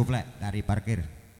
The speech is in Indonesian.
Guplek dari parkir.